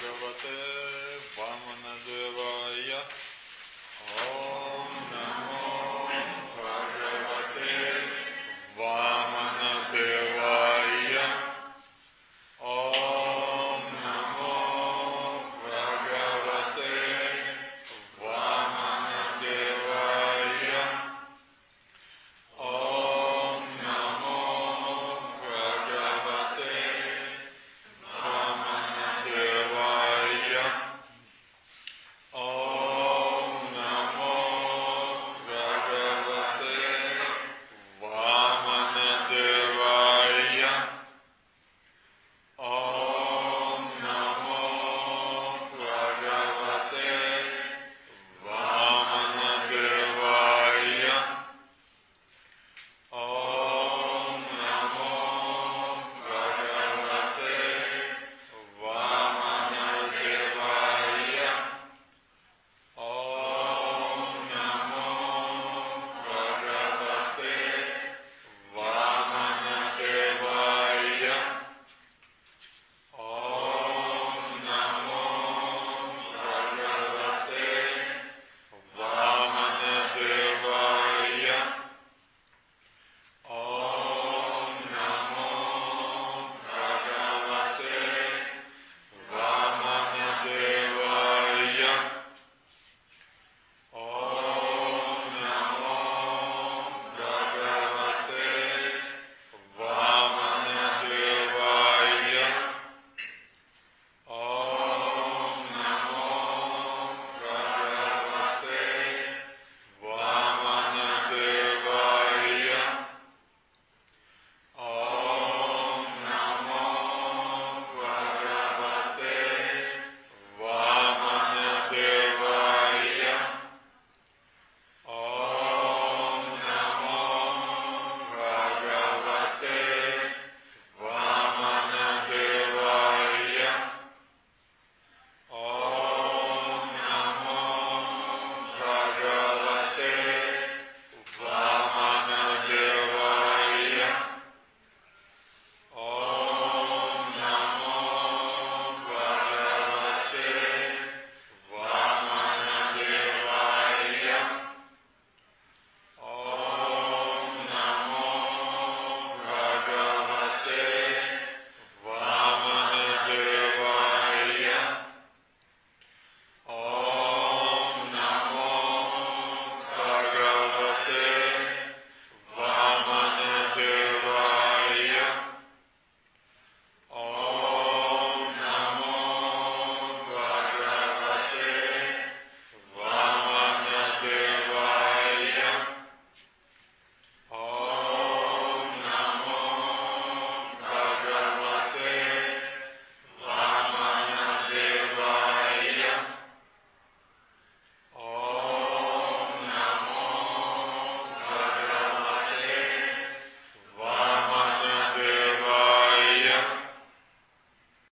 Joe about that.